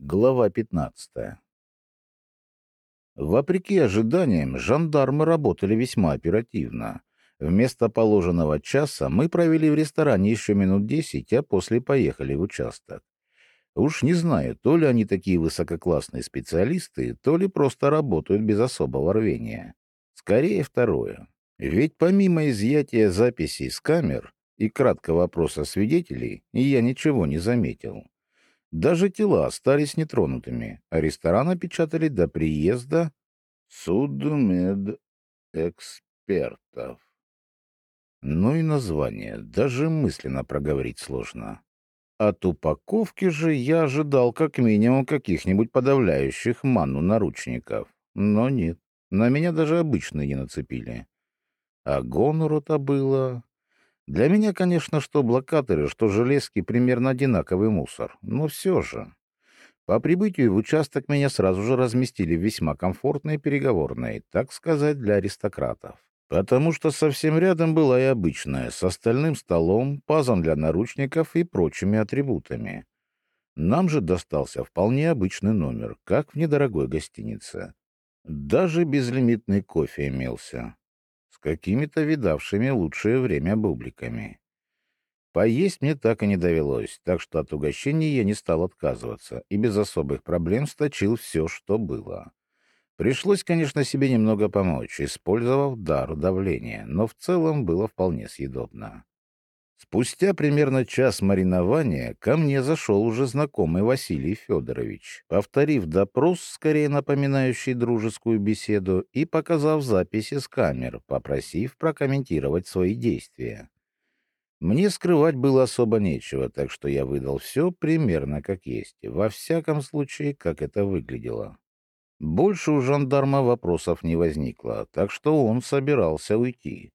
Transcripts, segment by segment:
Глава 15. Вопреки ожиданиям, жандармы работали весьма оперативно. Вместо положенного часа мы провели в ресторане еще минут десять, а после поехали в участок. Уж не знаю, то ли они такие высококлассные специалисты, то ли просто работают без особого рвения. Скорее второе. Ведь помимо изъятия записей с камер и краткого опроса свидетелей, я ничего не заметил. Даже тела остались нетронутыми, а ресторан опечатали до приезда судмедэкспертов. Ну и название, даже мысленно проговорить сложно. От упаковки же я ожидал как минимум каких-нибудь подавляющих ману наручников. Но нет, на меня даже обычные не нацепили. А гонору-то было... Для меня, конечно, что блокаторы, что железки примерно одинаковый мусор, но все же. По прибытию в участок меня сразу же разместили в весьма комфортной переговорной, так сказать, для аристократов. Потому что совсем рядом была и обычная, с остальным столом, пазом для наручников и прочими атрибутами. Нам же достался вполне обычный номер, как в недорогой гостинице. Даже безлимитный кофе имелся какими-то видавшими лучшее время бубликами. Поесть мне так и не довелось, так что от угощения я не стал отказываться и без особых проблем сточил все, что было. Пришлось, конечно, себе немного помочь, использовав дар давления, но в целом было вполне съедобно. Спустя примерно час маринования ко мне зашел уже знакомый Василий Федорович, повторив допрос, скорее напоминающий дружескую беседу, и показав записи с камер, попросив прокомментировать свои действия. Мне скрывать было особо нечего, так что я выдал все примерно как есть, во всяком случае, как это выглядело. Больше у жандарма вопросов не возникло, так что он собирался уйти.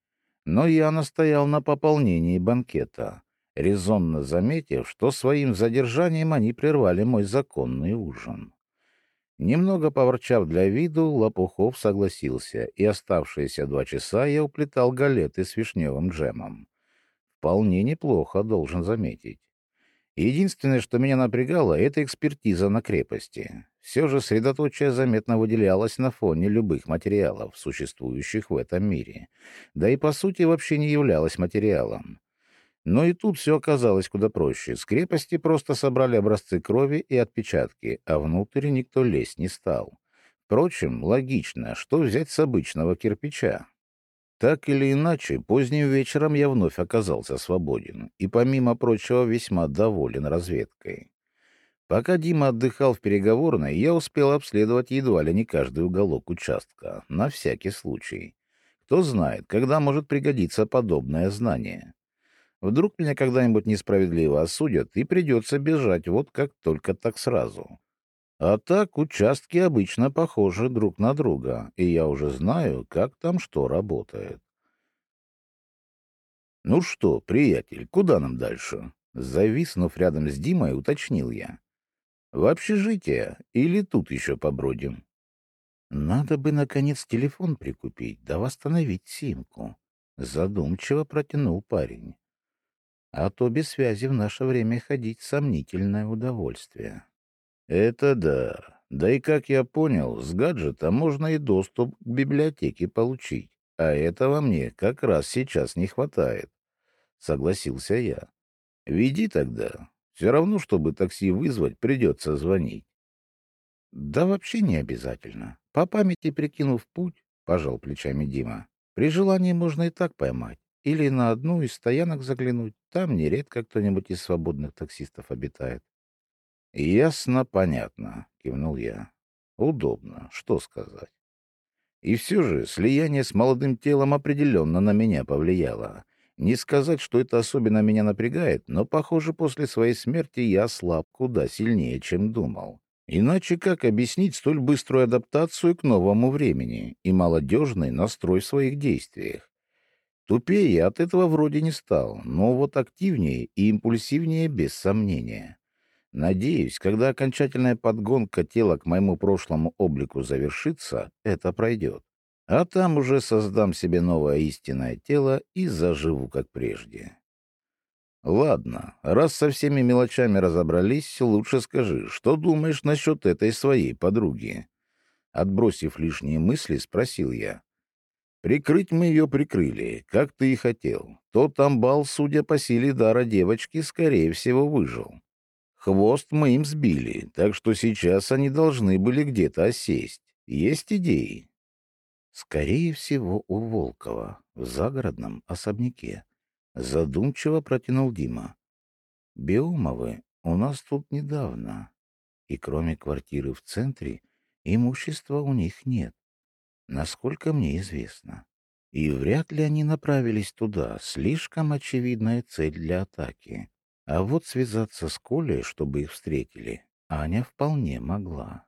Но я настоял на пополнении банкета, резонно заметив, что своим задержанием они прервали мой законный ужин. Немного поворчав для виду, Лопухов согласился, и оставшиеся два часа я уплетал галеты с вишневым джемом. Вполне неплохо, должен заметить. Единственное, что меня напрягало, — это экспертиза на крепости. Все же средоточие заметно выделялось на фоне любых материалов, существующих в этом мире. Да и, по сути, вообще не являлось материалом. Но и тут все оказалось куда проще. С крепости просто собрали образцы крови и отпечатки, а внутрь никто лезть не стал. Впрочем, логично, что взять с обычного кирпича. Так или иначе, поздним вечером я вновь оказался свободен и, помимо прочего, весьма доволен разведкой. Пока Дима отдыхал в переговорной, я успел обследовать едва ли не каждый уголок участка, на всякий случай. Кто знает, когда может пригодиться подобное знание. Вдруг меня когда-нибудь несправедливо осудят, и придется бежать вот как только так сразу. А так участки обычно похожи друг на друга, и я уже знаю, как там что работает. «Ну что, приятель, куда нам дальше?» Зависнув рядом с Димой, уточнил я. «В общежитие или тут еще побродим?» «Надо бы, наконец, телефон прикупить, да восстановить симку», — задумчиво протянул парень. «А то без связи в наше время ходить — сомнительное удовольствие». Это да. Да и, как я понял, с гаджета можно и доступ к библиотеке получить. А этого мне как раз сейчас не хватает. Согласился я. Веди тогда. Все равно, чтобы такси вызвать, придется звонить. Да вообще не обязательно. По памяти прикинув путь, пожал плечами Дима. При желании можно и так поймать. Или на одну из стоянок заглянуть. Там нередко кто-нибудь из свободных таксистов обитает. «Ясно, понятно», — кивнул я. «Удобно, что сказать». И все же слияние с молодым телом определенно на меня повлияло. Не сказать, что это особенно меня напрягает, но, похоже, после своей смерти я слаб куда сильнее, чем думал. Иначе как объяснить столь быструю адаптацию к новому времени и молодежный настрой в своих действиях? Тупее от этого вроде не стал, но вот активнее и импульсивнее без сомнения. Надеюсь, когда окончательная подгонка тела к моему прошлому облику завершится, это пройдет. А там уже создам себе новое истинное тело и заживу как прежде. Ладно, раз со всеми мелочами разобрались, лучше скажи, что думаешь насчет этой своей подруги? Отбросив лишние мысли, спросил я. Прикрыть мы ее прикрыли, как ты и хотел. Тот амбал, судя по силе дара девочки, скорее всего, выжил. Хвост мы им сбили, так что сейчас они должны были где-то осесть. Есть идеи? Скорее всего, у Волкова, в загородном особняке. Задумчиво протянул Дима. Биомовы у нас тут недавно, и кроме квартиры в центре, имущества у них нет, насколько мне известно. И вряд ли они направились туда, слишком очевидная цель для атаки. А вот связаться с Колей, чтобы их встретили, Аня вполне могла.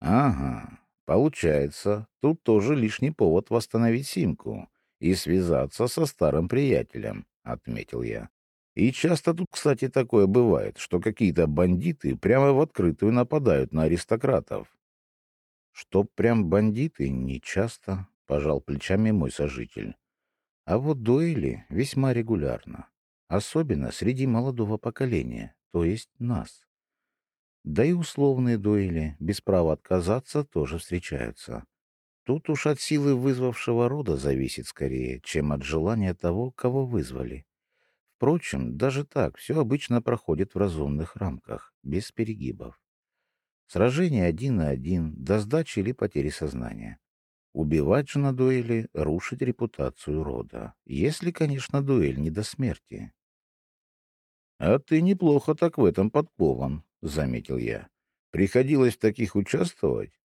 Ага, получается, тут тоже лишний повод восстановить симку и связаться со старым приятелем, — отметил я. И часто тут, кстати, такое бывает, что какие-то бандиты прямо в открытую нападают на аристократов. Чтоб прям бандиты, не часто, — пожал плечами мой сожитель. А вот дуэли весьма регулярно, особенно среди молодого поколения, то есть нас. Да и условные дуэли, без права отказаться, тоже встречаются. Тут уж от силы вызвавшего рода зависит скорее, чем от желания того, кого вызвали. Впрочем, даже так все обычно проходит в разумных рамках, без перегибов. Сражение один на один, до сдачи или потери сознания. Убивать же на дуэли, рушить репутацию рода. Если, конечно, дуэль не до смерти. — А ты неплохо так в этом подкован, — заметил я. — Приходилось в таких участвовать?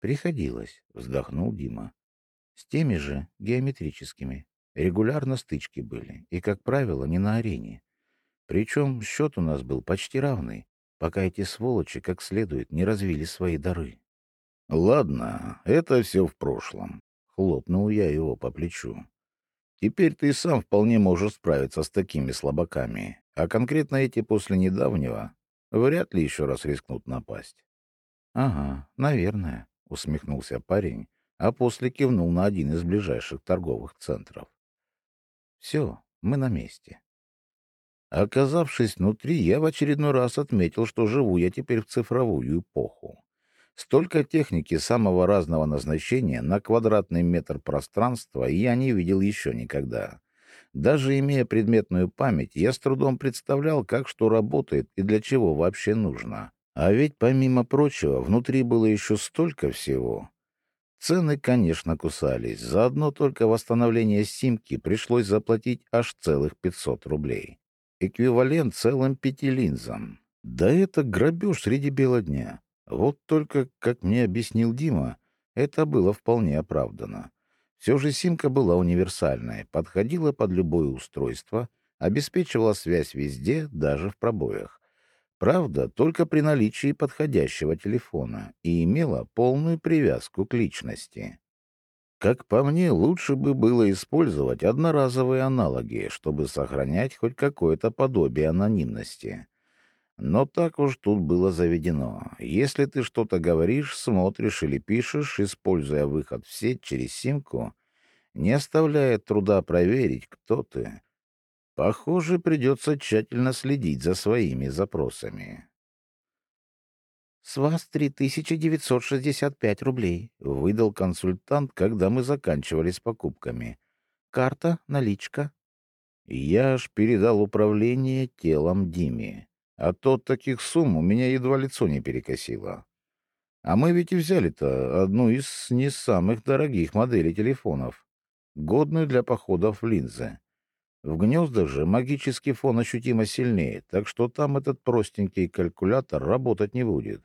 Приходилось, вздохнул Дима. С теми же геометрическими. Регулярно стычки были, и, как правило, не на арене. Причем счет у нас был почти равный, пока эти сволочи как следует не развили свои дары. — Ладно, это все в прошлом. Хлопнул я его по плечу. Теперь ты сам вполне можешь справиться с такими слабаками, а конкретно эти после недавнего вряд ли еще раз рискнут напасть. — Ага, наверное, усмехнулся парень, а после кивнул на один из ближайших торговых центров. Все, мы на месте. Оказавшись внутри, я в очередной раз отметил, что живу я теперь в цифровую эпоху. Столько техники самого разного назначения на квадратный метр пространства я не видел еще никогда. Даже имея предметную память, я с трудом представлял, как что работает и для чего вообще нужно. А ведь, помимо прочего, внутри было еще столько всего. Цены, конечно, кусались. За одно только восстановление симки пришлось заплатить аж целых 500 рублей. Эквивалент целым пяти линзам. Да это грабеж среди бела дня. Вот только, как мне объяснил Дима, это было вполне оправдано. Все же симка была универсальной, подходила под любое устройство, обеспечивала связь везде, даже в пробоях. Правда, только при наличии подходящего телефона и имела полную привязку к личности. Как по мне, лучше бы было использовать одноразовые аналоги, чтобы сохранять хоть какое-то подобие анонимности. Но так уж тут было заведено. Если ты что-то говоришь, смотришь или пишешь, используя выход в сеть через симку, не оставляя труда проверить, кто ты, Похоже, придется тщательно следить за своими запросами. «С вас 3965 рублей», — выдал консультант, когда мы заканчивали с покупками. «Карта, наличка». Я аж передал управление телом Диме, а то таких сумм у меня едва лицо не перекосило. А мы ведь и взяли-то одну из не самых дорогих моделей телефонов, годную для походов в линзы. В гнездах же магический фон ощутимо сильнее, так что там этот простенький калькулятор работать не будет.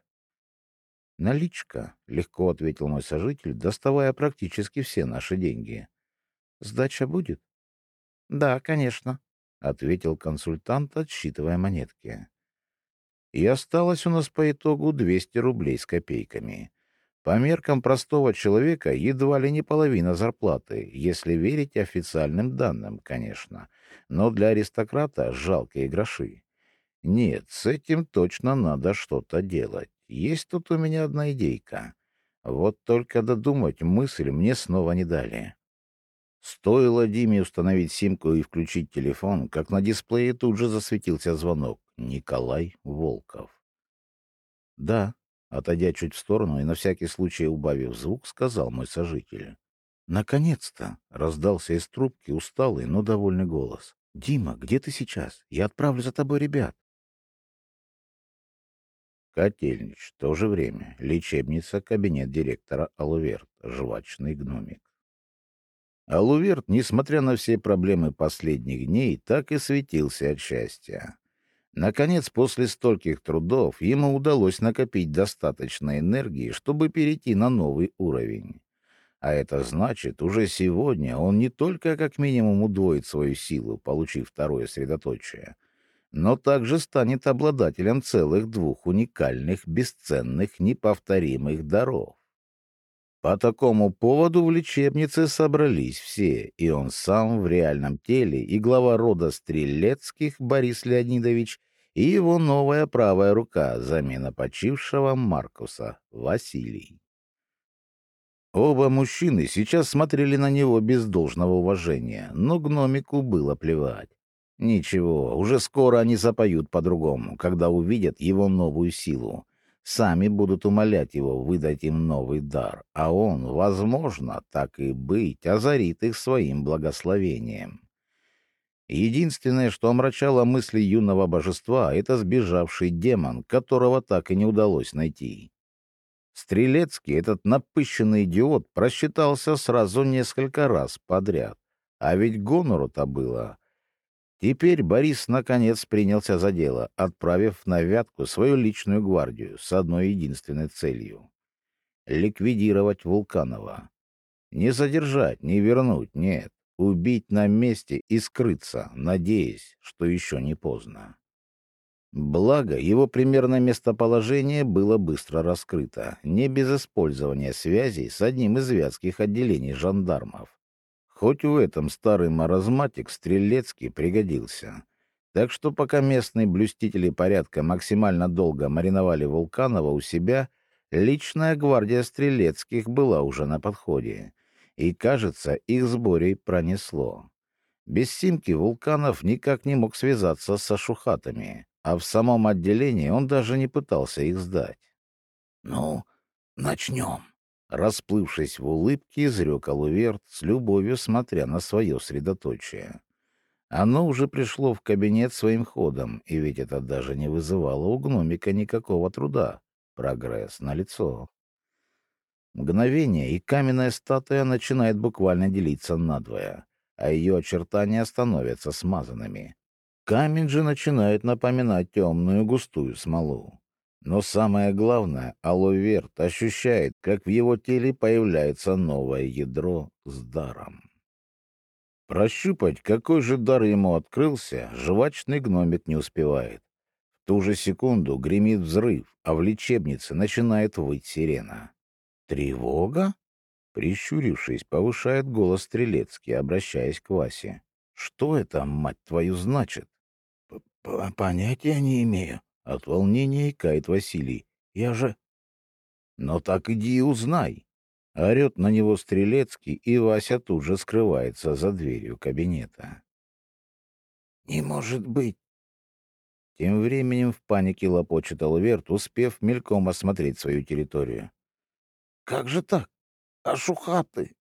«Наличка», — легко ответил мой сожитель, доставая практически все наши деньги. «Сдача будет?» «Да, конечно», — ответил консультант, отсчитывая монетки. И осталось у нас по итогу 200 рублей с копейками. По меркам простого человека едва ли не половина зарплаты, если верить официальным данным, конечно. Но для аристократа жалкие гроши. Нет, с этим точно надо что-то делать. Есть тут у меня одна идейка. Вот только додумать мысль мне снова не дали. Стоило Диме установить симку и включить телефон, как на дисплее тут же засветился звонок. Николай Волков. «Да», — отойдя чуть в сторону и на всякий случай убавив звук, сказал мой сожитель. «Наконец-то!» — раздался из трубки усталый, но довольный голос. «Дима, где ты сейчас? Я отправлю за тобой ребят». Котельнич. То же время. Лечебница. Кабинет директора Алуверт. Жвачный гномик. Алуверт, несмотря на все проблемы последних дней, так и светился от счастья. Наконец, после стольких трудов, ему удалось накопить достаточно энергии, чтобы перейти на новый уровень. А это значит, уже сегодня он не только как минимум удвоит свою силу, получив второе средоточие, но также станет обладателем целых двух уникальных, бесценных, неповторимых даров. По такому поводу в лечебнице собрались все, и он сам в реальном теле, и глава рода Стрелецких Борис Леонидович, и его новая правая рука, замена почившего Маркуса, Василий. Оба мужчины сейчас смотрели на него без должного уважения, но гномику было плевать. Ничего, уже скоро они запоют по-другому, когда увидят его новую силу — сами будут умолять его выдать им новый дар, а он, возможно, так и быть, озарит их своим благословением. Единственное, что омрачало мысли юного божества, это сбежавший демон, которого так и не удалось найти. Стрелецкий, этот напыщенный идиот, просчитался сразу несколько раз подряд. А ведь гонору-то было Теперь Борис наконец принялся за дело, отправив на Вятку свою личную гвардию с одной единственной целью — ликвидировать Вулканова. Не задержать, не вернуть, нет, убить на месте и скрыться, надеясь, что еще не поздно. Благо, его примерное местоположение было быстро раскрыто, не без использования связей с одним из вятских отделений жандармов. Хоть в этом старый маразматик Стрелецкий пригодился. Так что пока местные блюстители порядка максимально долго мариновали Вулканова у себя, личная гвардия Стрелецких была уже на подходе. И, кажется, их сборей пронесло. Без Симки Вулканов никак не мог связаться со шухатами, а в самом отделении он даже не пытался их сдать. «Ну, начнем», Расплывшись в улыбке, изрек Алуверт, с любовью смотря на свое средоточие. Оно уже пришло в кабинет своим ходом, и ведь это даже не вызывало у гномика никакого труда. Прогресс налицо. Мгновение, и каменная статуя начинает буквально делиться надвое, а ее очертания становятся смазанными. Камень же начинает напоминать темную густую смолу. Но самое главное, Аловерт ощущает, как в его теле появляется новое ядро с даром. Прощупать, какой же дар ему открылся, жвачный гномик не успевает. В ту же секунду гремит взрыв, а в лечебнице начинает выть сирена. «Тревога?» Прищурившись, повышает голос Стрелецкий, обращаясь к Васе. «Что это, мать твою, значит?» «Понятия не имею», от волнения икает Василий. Я же... Но так иди и узнай. Орет на него Стрелецкий, и Вася тут же скрывается за дверью кабинета. «Не может быть!» Тем временем в панике лопочет Алверт, успев мельком осмотреть свою территорию. «Как же так? Ашухаты!»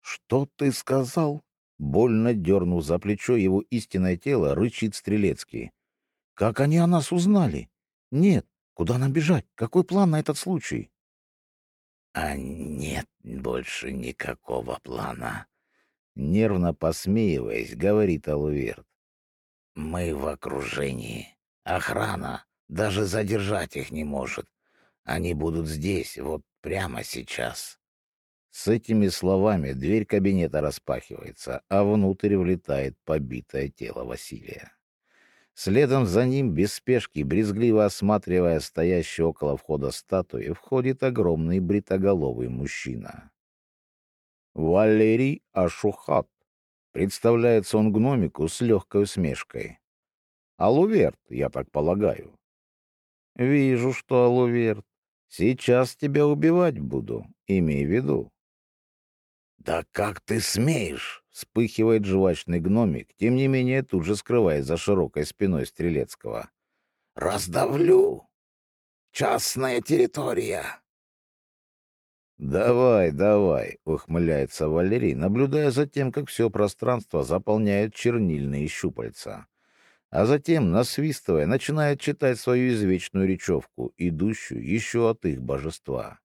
«Что ты сказал?» Больно дернув за плечо его истинное тело, рычит Стрелецкий. Как они о нас узнали? Нет. Куда нам бежать? Какой план на этот случай? А нет больше никакого плана. Нервно посмеиваясь, говорит Алуверт. Мы в окружении. Охрана даже задержать их не может. Они будут здесь, вот прямо сейчас. С этими словами дверь кабинета распахивается, а внутрь влетает побитое тело Василия. Следом за ним, без спешки, брезгливо осматривая стоящий около входа статуи, входит огромный бритоголовый мужчина. Валерий Ашухат. Представляется он гномику с легкой усмешкой. Алуверт, я так полагаю. Вижу, что Алуверт. Сейчас тебя убивать буду, имей в виду. «Да как ты смеешь?» — вспыхивает жвачный гномик, тем не менее тут же скрываясь за широкой спиной Стрелецкого. «Раздавлю! Частная территория!» «Давай, давай!» — ухмыляется Валерий, наблюдая за тем, как все пространство заполняют чернильные щупальца. А затем, насвистывая, начинает читать свою извечную речевку, идущую еще от их божества.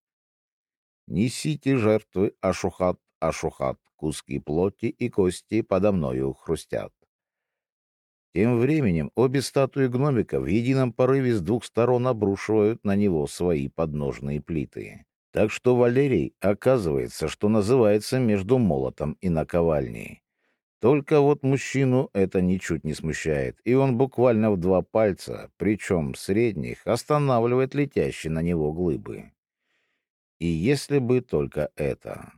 «Несите жертвы Ашухат, Ашухат, куски плоти и кости подо мною хрустят». Тем временем обе статуи гномика в едином порыве с двух сторон обрушивают на него свои подножные плиты. Так что Валерий, оказывается, что называется между молотом и наковальней. Только вот мужчину это ничуть не смущает, и он буквально в два пальца, причем средних, останавливает летящие на него глыбы. И если бы только это.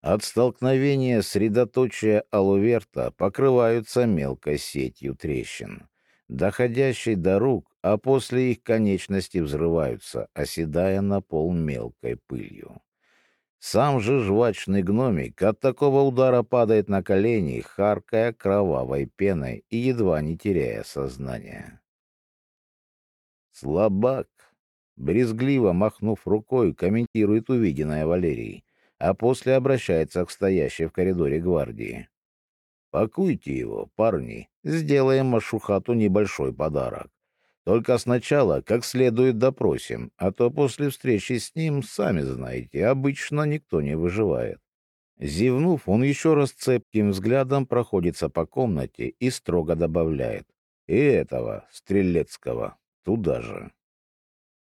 От столкновения средоточия алуверта покрываются мелкой сетью трещин, доходящей до рук а после их конечности взрываются, оседая на пол мелкой пылью. Сам же жвачный гномик от такого удара падает на колени, харкая кровавой пеной и едва не теряя сознание. «Слабак!» — брезгливо махнув рукой, комментирует увиденное Валерий, а после обращается к стоящей в коридоре гвардии. «Пакуйте его, парни, сделаем Машухату небольшой подарок. Только сначала как следует допросим, а то после встречи с ним, сами знаете, обычно никто не выживает. Зевнув, он еще раз цепким взглядом проходится по комнате и строго добавляет. И этого, Стрелецкого, туда же.